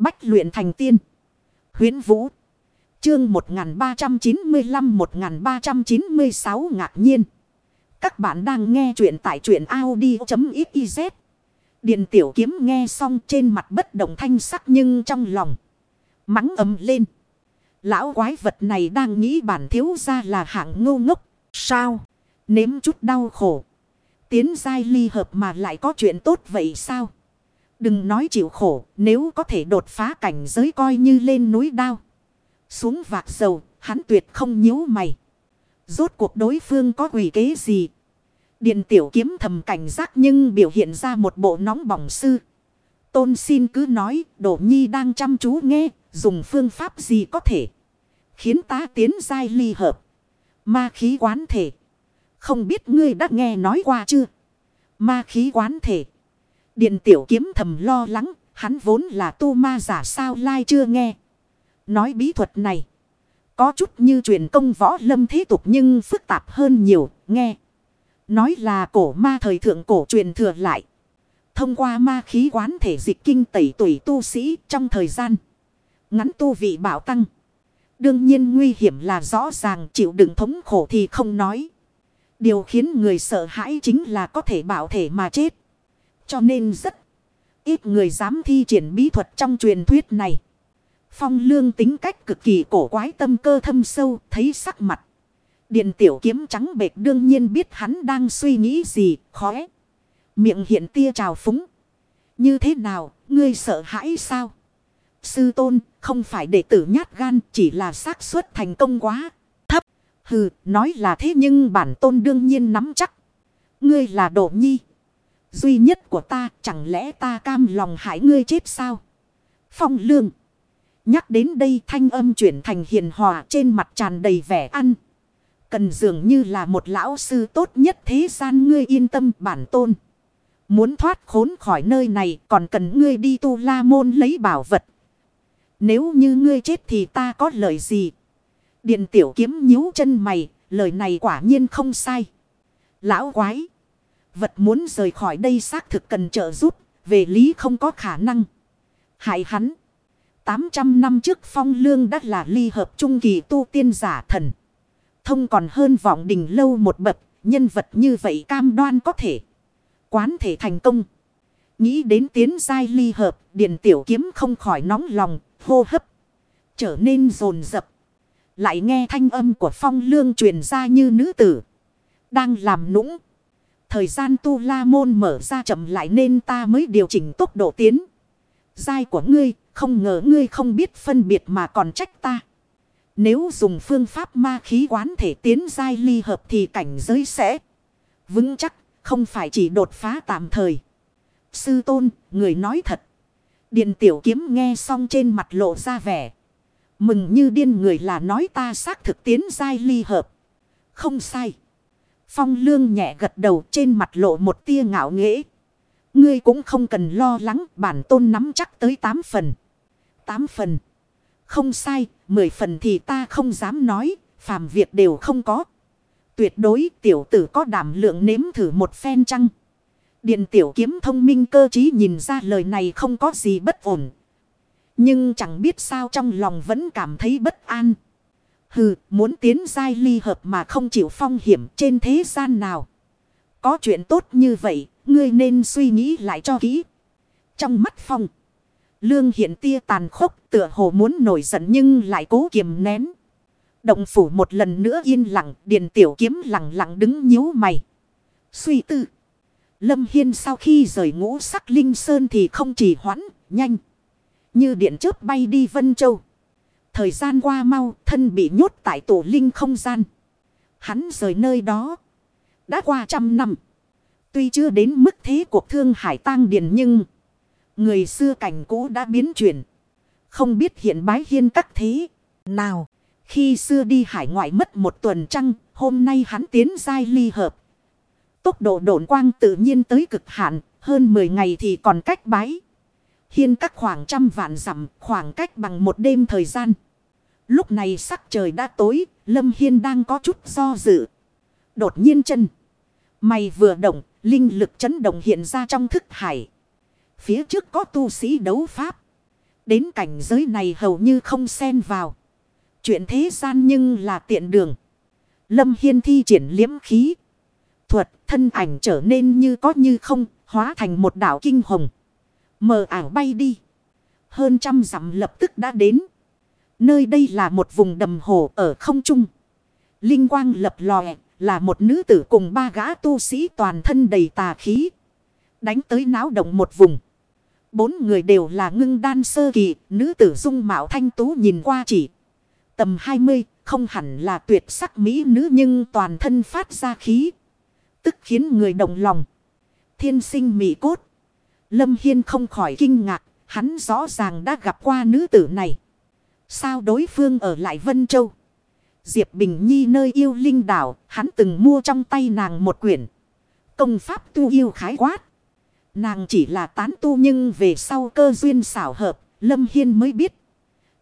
Bách luyện thành tiên. Huyến Vũ. Chương 1395-1396 ngạc nhiên. Các bạn đang nghe truyện tại truyện Audi.xyz. Điện tiểu kiếm nghe xong trên mặt bất động thanh sắc nhưng trong lòng. Mắng ấm lên. Lão quái vật này đang nghĩ bản thiếu ra là hạng ngô ngốc. Sao? Nếm chút đau khổ. Tiến giai ly hợp mà lại có chuyện tốt vậy sao? Đừng nói chịu khổ, nếu có thể đột phá cảnh giới coi như lên núi đao. Xuống vạc dầu, hắn tuyệt không nhíu mày. Rốt cuộc đối phương có quỷ kế gì? Điện tiểu kiếm thầm cảnh giác nhưng biểu hiện ra một bộ nóng bỏng sư. Tôn xin cứ nói, đổ nhi đang chăm chú nghe, dùng phương pháp gì có thể. Khiến ta tiến giai ly hợp. Ma khí quán thể. Không biết ngươi đã nghe nói qua chưa? Ma khí quán thể. Điện tiểu kiếm thầm lo lắng, hắn vốn là tu ma giả sao lai chưa nghe. Nói bí thuật này. Có chút như truyền công võ lâm thế tục nhưng phức tạp hơn nhiều, nghe. Nói là cổ ma thời thượng cổ truyền thừa lại. Thông qua ma khí quán thể dịch kinh tẩy tuổi tu sĩ trong thời gian. Ngắn tu vị bảo tăng. Đương nhiên nguy hiểm là rõ ràng chịu đựng thống khổ thì không nói. Điều khiến người sợ hãi chính là có thể bảo thể mà chết. Cho nên rất ít người dám thi triển bí thuật trong truyền thuyết này. Phong lương tính cách cực kỳ cổ quái tâm cơ thâm sâu, thấy sắc mặt. Điện tiểu kiếm trắng bệt đương nhiên biết hắn đang suy nghĩ gì, khóe. Miệng hiện tia trào phúng. Như thế nào, ngươi sợ hãi sao? Sư tôn, không phải đệ tử nhát gan, chỉ là xác suất thành công quá thấp. Hừ, nói là thế nhưng bản tôn đương nhiên nắm chắc. Ngươi là độ nhi. Duy nhất của ta, chẳng lẽ ta cam lòng hại ngươi chết sao? Phong lương. Nhắc đến đây thanh âm chuyển thành hiền hòa trên mặt tràn đầy vẻ ăn. Cần dường như là một lão sư tốt nhất thế gian ngươi yên tâm bản tôn. Muốn thoát khốn khỏi nơi này còn cần ngươi đi tu la môn lấy bảo vật. Nếu như ngươi chết thì ta có lời gì? Điện tiểu kiếm nhíu chân mày, lời này quả nhiên không sai. Lão quái. Vật muốn rời khỏi đây xác thực cần trợ giúp, về lý không có khả năng. Hại hắn. 800 năm trước phong lương đã là ly hợp trung kỳ tu tiên giả thần. Thông còn hơn vọng đình lâu một bậc, nhân vật như vậy cam đoan có thể. Quán thể thành công. Nghĩ đến tiến giai ly hợp, điện tiểu kiếm không khỏi nóng lòng, hô hấp. Trở nên rồn rập. Lại nghe thanh âm của phong lương truyền ra như nữ tử. Đang làm nũng. Thời gian tu la môn mở ra chậm lại nên ta mới điều chỉnh tốc độ tiến. Giai của ngươi, không ngờ ngươi không biết phân biệt mà còn trách ta. Nếu dùng phương pháp ma khí quán thể tiến giai ly hợp thì cảnh giới sẽ vững chắc, không phải chỉ đột phá tạm thời. Sư tôn, người nói thật. Điện tiểu kiếm nghe xong trên mặt lộ ra vẻ. Mừng như điên người là nói ta xác thực tiến giai ly hợp. Không sai. Phong lương nhẹ gật đầu trên mặt lộ một tia ngạo nghễ. Ngươi cũng không cần lo lắng bản tôn nắm chắc tới 8 phần. 8 phần. Không sai, 10 phần thì ta không dám nói, phàm việc đều không có. Tuyệt đối tiểu tử có đảm lượng nếm thử một phen chăng. Điện tiểu kiếm thông minh cơ trí nhìn ra lời này không có gì bất ổn. Nhưng chẳng biết sao trong lòng vẫn cảm thấy bất an. Hừ, muốn tiến giai ly hợp mà không chịu phong hiểm trên thế gian nào. Có chuyện tốt như vậy, ngươi nên suy nghĩ lại cho kỹ. Trong mắt phong, lương hiện tia tàn khốc tựa hồ muốn nổi giận nhưng lại cố kiềm nén. Động phủ một lần nữa yên lặng, điền tiểu kiếm lặng lặng đứng nhíu mày. Suy tư. Lâm Hiên sau khi rời ngũ sắc linh sơn thì không chỉ hoãn, nhanh. Như điện chớp bay đi Vân Châu. Thời gian qua mau, thân bị nhốt tại tổ linh không gian. Hắn rời nơi đó. Đã qua trăm năm. Tuy chưa đến mức thế cuộc thương hải tang điền nhưng. Người xưa cảnh cũ đã biến chuyển. Không biết hiện bái hiên các thế. Nào, khi xưa đi hải ngoại mất một tuần trăng, hôm nay hắn tiến giai ly hợp. Tốc độ độn quang tự nhiên tới cực hạn, hơn 10 ngày thì còn cách bái. Hiên các khoảng trăm vạn dặm khoảng cách bằng một đêm thời gian. Lúc này sắc trời đã tối, Lâm Hiên đang có chút do dự. Đột nhiên chân. Mày vừa động, linh lực chấn động hiện ra trong thức hải. Phía trước có tu sĩ đấu pháp. Đến cảnh giới này hầu như không xen vào. Chuyện thế gian nhưng là tiện đường. Lâm Hiên thi triển liếm khí. Thuật thân ảnh trở nên như có như không, hóa thành một đảo kinh hồng. Mờ ảo bay đi. Hơn trăm dặm lập tức đã đến. Nơi đây là một vùng đầm hồ ở không trung. Linh quang lập lòe là một nữ tử cùng ba gã tu sĩ toàn thân đầy tà khí. Đánh tới náo động một vùng. Bốn người đều là ngưng đan sơ kỳ, nữ tử dung mạo thanh tú nhìn qua chỉ. Tầm 20, không hẳn là tuyệt sắc mỹ nữ nhưng toàn thân phát ra khí. Tức khiến người động lòng. Thiên sinh mỹ cốt. Lâm Hiên không khỏi kinh ngạc, hắn rõ ràng đã gặp qua nữ tử này. Sao đối phương ở lại Vân Châu? Diệp Bình Nhi nơi yêu linh đảo, hắn từng mua trong tay nàng một quyển. Công pháp tu yêu khái quát. Nàng chỉ là tán tu nhưng về sau cơ duyên xảo hợp, Lâm Hiên mới biết.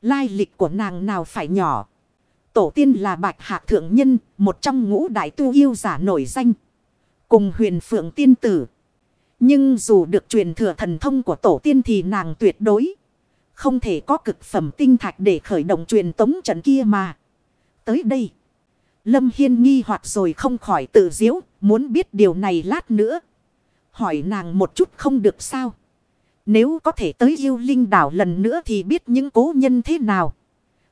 Lai lịch của nàng nào phải nhỏ. Tổ tiên là bạch hạ thượng nhân, một trong ngũ đại tu yêu giả nổi danh. Cùng huyền phượng tiên tử. Nhưng dù được truyền thừa thần thông của tổ tiên thì nàng tuyệt đối. Không thể có cực phẩm tinh thạch để khởi động truyền tống trận kia mà. Tới đây. Lâm Hiên nghi hoặc rồi không khỏi tự diễu. Muốn biết điều này lát nữa. Hỏi nàng một chút không được sao. Nếu có thể tới yêu linh đảo lần nữa thì biết những cố nhân thế nào.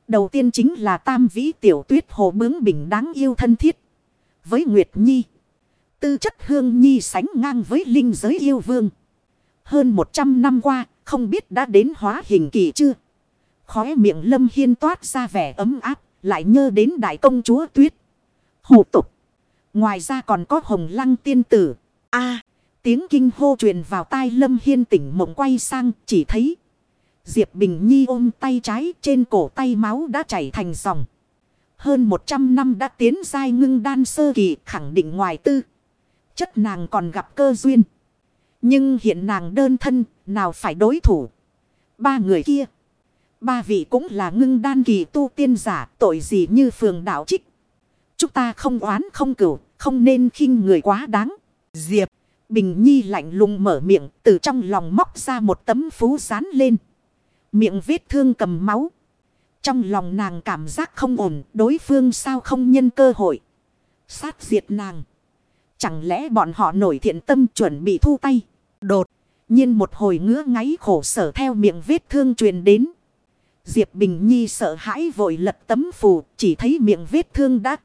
Đầu tiên chính là tam vĩ tiểu tuyết hồ bướng bình đáng yêu thân thiết. Với Nguyệt Nhi. Tư chất hương nhi sánh ngang với linh giới yêu vương. Hơn 100 năm qua, không biết đã đến hóa hình kỳ chưa? Khóe miệng lâm hiên toát ra vẻ ấm áp, lại nhớ đến đại công chúa tuyết. Hồ tục. Ngoài ra còn có hồng lăng tiên tử. a tiếng kinh hô truyền vào tai lâm hiên tỉnh mộng quay sang, chỉ thấy. Diệp Bình Nhi ôm tay trái trên cổ tay máu đã chảy thành dòng. Hơn 100 năm đã tiến dai ngưng đan sơ kỳ khẳng định ngoài tư chất nàng còn gặp cơ duyên. Nhưng hiện nàng đơn thân, nào phải đối thủ. Ba người kia. Ba vị cũng là ngưng đan kỳ tu tiên giả, tội gì như phường đạo trích. Chúng ta không oán không cửu, không nên khinh người quá đáng. Diệp, Bình Nhi lạnh lùng mở miệng, từ trong lòng móc ra một tấm phú dán lên. Miệng vết thương cầm máu. Trong lòng nàng cảm giác không ổn, đối phương sao không nhân cơ hội. Sát diệt nàng. Chẳng lẽ bọn họ nổi thiện tâm chuẩn bị thu tay. Đột nhiên một hồi ngứa ngáy khổ sở theo miệng vết thương truyền đến. Diệp Bình Nhi sợ hãi vội lật tấm phù, chỉ thấy miệng vết thương đã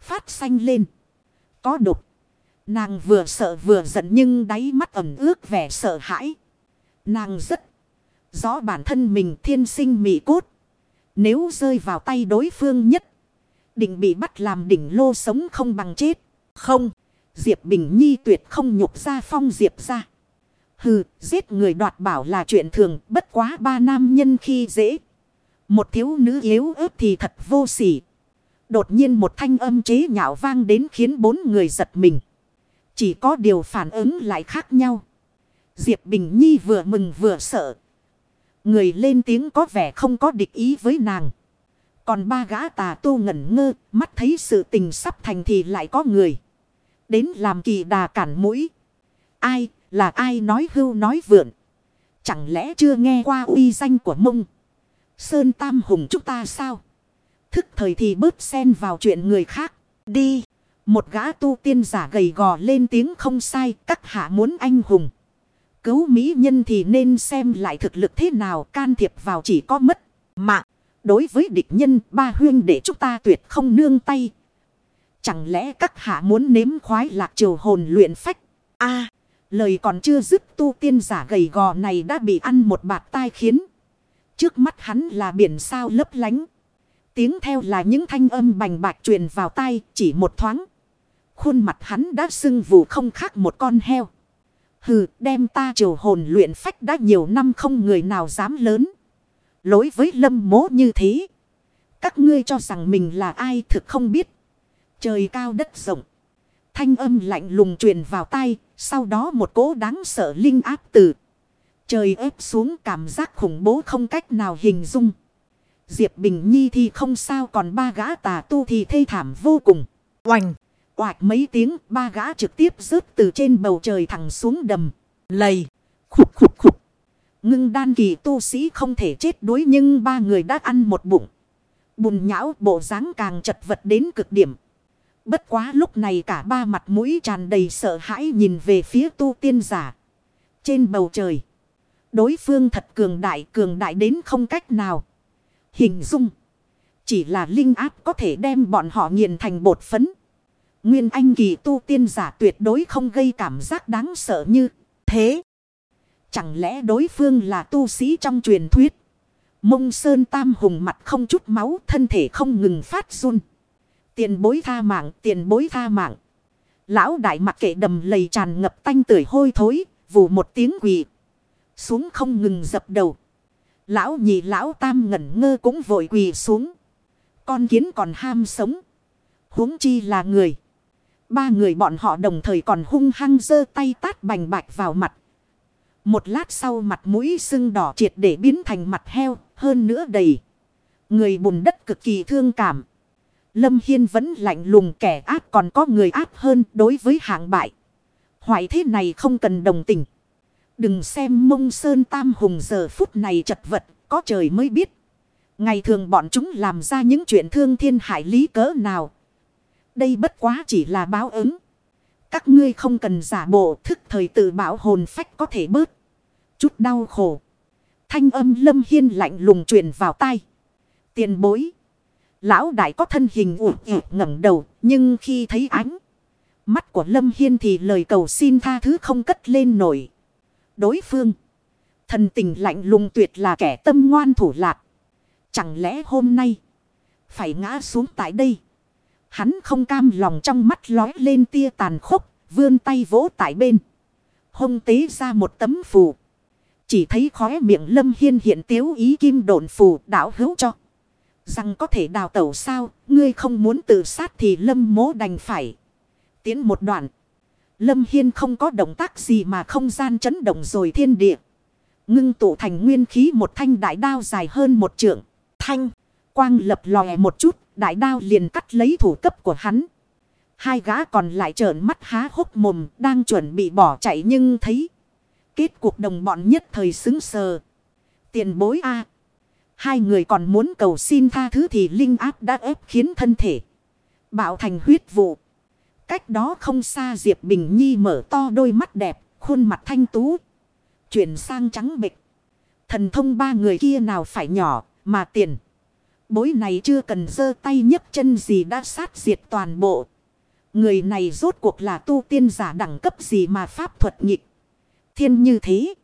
phát xanh lên. Có đục. Nàng vừa sợ vừa giận nhưng đáy mắt ẩm ướt vẻ sợ hãi. Nàng rất rõ bản thân mình thiên sinh mị cốt. Nếu rơi vào tay đối phương nhất. Định bị bắt làm đỉnh lô sống không bằng chết. Không. Diệp Bình Nhi tuyệt không nhục ra phong Diệp ra. Hừ, giết người đoạt bảo là chuyện thường, bất quá ba nam nhân khi dễ. Một thiếu nữ yếu ớt thì thật vô sỉ. Đột nhiên một thanh âm chế nhạo vang đến khiến bốn người giật mình. Chỉ có điều phản ứng lại khác nhau. Diệp Bình Nhi vừa mừng vừa sợ. Người lên tiếng có vẻ không có địch ý với nàng. Còn ba gã tà tu ngẩn ngơ, mắt thấy sự tình sắp thành thì lại có người. Đến làm kỳ đà cản mũi. Ai là ai nói hưu nói vượn. Chẳng lẽ chưa nghe qua uy danh của mông. Sơn Tam Hùng chúng ta sao? Thức thời thì bớt xen vào chuyện người khác. Đi. Một gã tu tiên giả gầy gò lên tiếng không sai. Các hạ muốn anh hùng. Cứu mỹ nhân thì nên xem lại thực lực thế nào, can thiệp vào chỉ có mất mạng. Đối với địch nhân, ba huyên để chúng ta tuyệt không nương tay. Chẳng lẽ các hạ muốn nếm khoái lạc triều hồn luyện phách? a, lời còn chưa dứt tu tiên giả gầy gò này đã bị ăn một bạt tai khiến. Trước mắt hắn là biển sao lấp lánh. Tiếng theo là những thanh âm bành bạch truyền vào tai, chỉ một thoáng. Khuôn mặt hắn đã sưng vù không khác một con heo. Hừ, đem ta triều hồn luyện phách đã nhiều năm không người nào dám lớn. Lối với lâm mố như thế. Các ngươi cho rằng mình là ai thực không biết. Trời cao đất rộng. Thanh âm lạnh lùng truyền vào tai. Sau đó một cỗ đáng sợ linh áp từ. Trời ép xuống cảm giác khủng bố không cách nào hình dung. Diệp Bình Nhi thì không sao còn ba gã tà tu thì thê thảm vô cùng. Oành! Oạch mấy tiếng ba gã trực tiếp rớt từ trên bầu trời thẳng xuống đầm. Lầy! Khục khục khục! Ngưng đan kỳ tu sĩ không thể chết đuối nhưng ba người đã ăn một bụng. Bùn nhão bộ dáng càng chật vật đến cực điểm. Bất quá lúc này cả ba mặt mũi tràn đầy sợ hãi nhìn về phía tu tiên giả. Trên bầu trời. Đối phương thật cường đại cường đại đến không cách nào. Hình dung. Chỉ là linh áp có thể đem bọn họ nghiền thành bột phấn. Nguyên anh kỳ tu tiên giả tuyệt đối không gây cảm giác đáng sợ như thế. Chẳng lẽ đối phương là tu sĩ trong truyền thuyết. Mông Sơn Tam Hùng mặt không chút máu, thân thể không ngừng phát run. Tiền bối tha mạng, tiền bối tha mạng. Lão đại mặc kệ đầm lầy tràn ngập tanh tưởi hôi thối, vù một tiếng quỳ. Xuống không ngừng dập đầu. Lão nhị lão tam ngẩn ngơ cũng vội quỳ xuống. Con kiến còn ham sống. huống chi là người. Ba người bọn họ đồng thời còn hung hăng giơ tay tát bành bạch vào mặt. Một lát sau mặt mũi sưng đỏ triệt để biến thành mặt heo, hơn nữa đầy. Người bùn đất cực kỳ thương cảm. Lâm Hiên vẫn lạnh lùng kẻ ác còn có người ác hơn đối với hạng bại. Hoại thế này không cần đồng tình. Đừng xem mông sơn tam hùng giờ phút này chật vật, có trời mới biết. Ngày thường bọn chúng làm ra những chuyện thương thiên hại lý cỡ nào. Đây bất quá chỉ là báo ứng. Các ngươi không cần giả bộ thức thời tự bảo hồn phách có thể bớt. Chút đau khổ. Thanh âm lâm hiên lạnh lùng truyền vào tai. Tiền bối. Lão đại có thân hình ủ ủ ngẩng đầu. Nhưng khi thấy ánh. Mắt của lâm hiên thì lời cầu xin tha thứ không cất lên nổi. Đối phương. Thần tình lạnh lùng tuyệt là kẻ tâm ngoan thủ lạc. Chẳng lẽ hôm nay. Phải ngã xuống tại đây. Hắn không cam lòng trong mắt lói lên tia tàn khốc. Vươn tay vỗ tại bên. Hông tế ra một tấm phù. Chỉ thấy khóe miệng lâm hiên hiện tiếu ý kim độn phù đảo hữu cho. Rằng có thể đào tẩu sao, ngươi không muốn tự sát thì lâm mố đành phải. Tiến một đoạn. Lâm hiên không có động tác gì mà không gian chấn động rồi thiên địa. Ngưng tụ thành nguyên khí một thanh đại đao dài hơn một trượng. Thanh, quang lập lòe một chút, đại đao liền cắt lấy thủ cấp của hắn. Hai gã còn lại trợn mắt há hốc mồm, đang chuẩn bị bỏ chạy nhưng thấy. Kết cuộc đồng bọn nhất thời xứng sờ. Tiền bối A. Hai người còn muốn cầu xin tha thứ thì linh áp đã ép khiến thân thể. Bạo thành huyết vụ. Cách đó không xa Diệp Bình Nhi mở to đôi mắt đẹp, khuôn mặt thanh tú. Chuyển sang trắng bịch. Thần thông ba người kia nào phải nhỏ, mà tiền. Bối này chưa cần giơ tay nhấc chân gì đã sát diệt toàn bộ. Người này rốt cuộc là tu tiên giả đẳng cấp gì mà pháp thuật nghịch thiên như thế.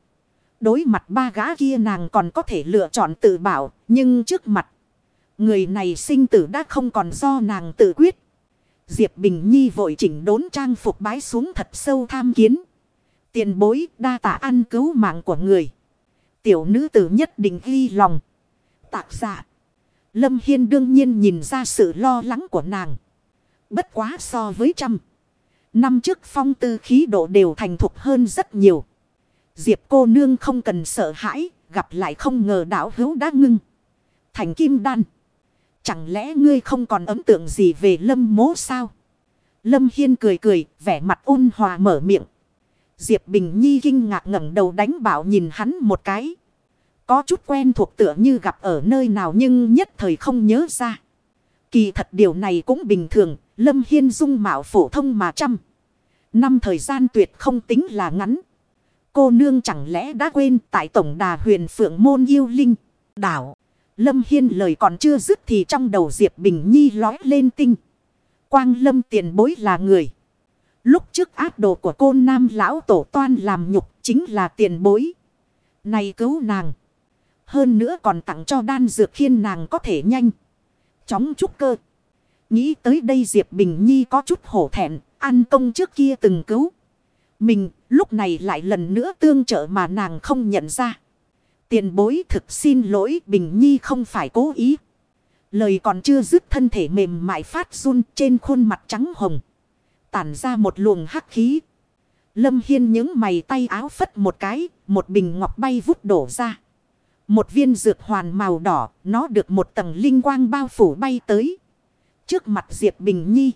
Đối mặt ba gã kia nàng còn có thể lựa chọn tự bảo. Nhưng trước mặt. Người này sinh tử đã không còn do nàng tự quyết. Diệp Bình Nhi vội chỉnh đốn trang phục bái xuống thật sâu tham kiến. Tiền bối, đa tạ ăn cứu mạng của người. Tiểu nữ tử nhất định ghi lòng. Tạc giả. Lâm Hiên đương nhiên nhìn ra sự lo lắng của nàng. Bất quá so với trăm. Năm trước phong tư khí độ đều thành thục hơn rất nhiều. Diệp cô nương không cần sợ hãi, gặp lại không ngờ đảo hữu đã ngưng. Thành kim đan. Chẳng lẽ ngươi không còn ấn tượng gì về lâm mố sao? Lâm Hiên cười cười, vẻ mặt ôn hòa mở miệng. Diệp Bình Nhi kinh ngạc ngẩng đầu đánh bảo nhìn hắn một cái. Có chút quen thuộc tựa như gặp ở nơi nào nhưng nhất thời không nhớ ra. Kỳ thật điều này cũng bình thường, Lâm Hiên dung mạo phổ thông mà trăm. Năm thời gian tuyệt không tính là ngắn. Cô nương chẳng lẽ đã quên tại tổng đà huyền phượng môn yêu linh. Đảo. Lâm Hiên lời còn chưa dứt thì trong đầu Diệp Bình Nhi lói lên tinh. Quang Lâm tiền bối là người. Lúc trước ác đồ của cô nam lão tổ toan làm nhục chính là tiền bối. Này cứu nàng. Hơn nữa còn tặng cho đan dược khiên nàng có thể nhanh. Chóng chút cơ. Nghĩ tới đây Diệp Bình Nhi có chút hổ thẹn. An công trước kia từng cứu. Mình lúc này lại lần nữa tương trợ mà nàng không nhận ra. Tiền bối thực xin lỗi Bình Nhi không phải cố ý. Lời còn chưa dứt thân thể mềm mại phát run trên khuôn mặt trắng hồng. Tản ra một luồng hắc khí. Lâm Hiên những mày tay áo phất một cái, một bình ngọc bay vút đổ ra. Một viên dược hoàn màu đỏ, nó được một tầng linh quang bao phủ bay tới. Trước mặt Diệp Bình Nhi.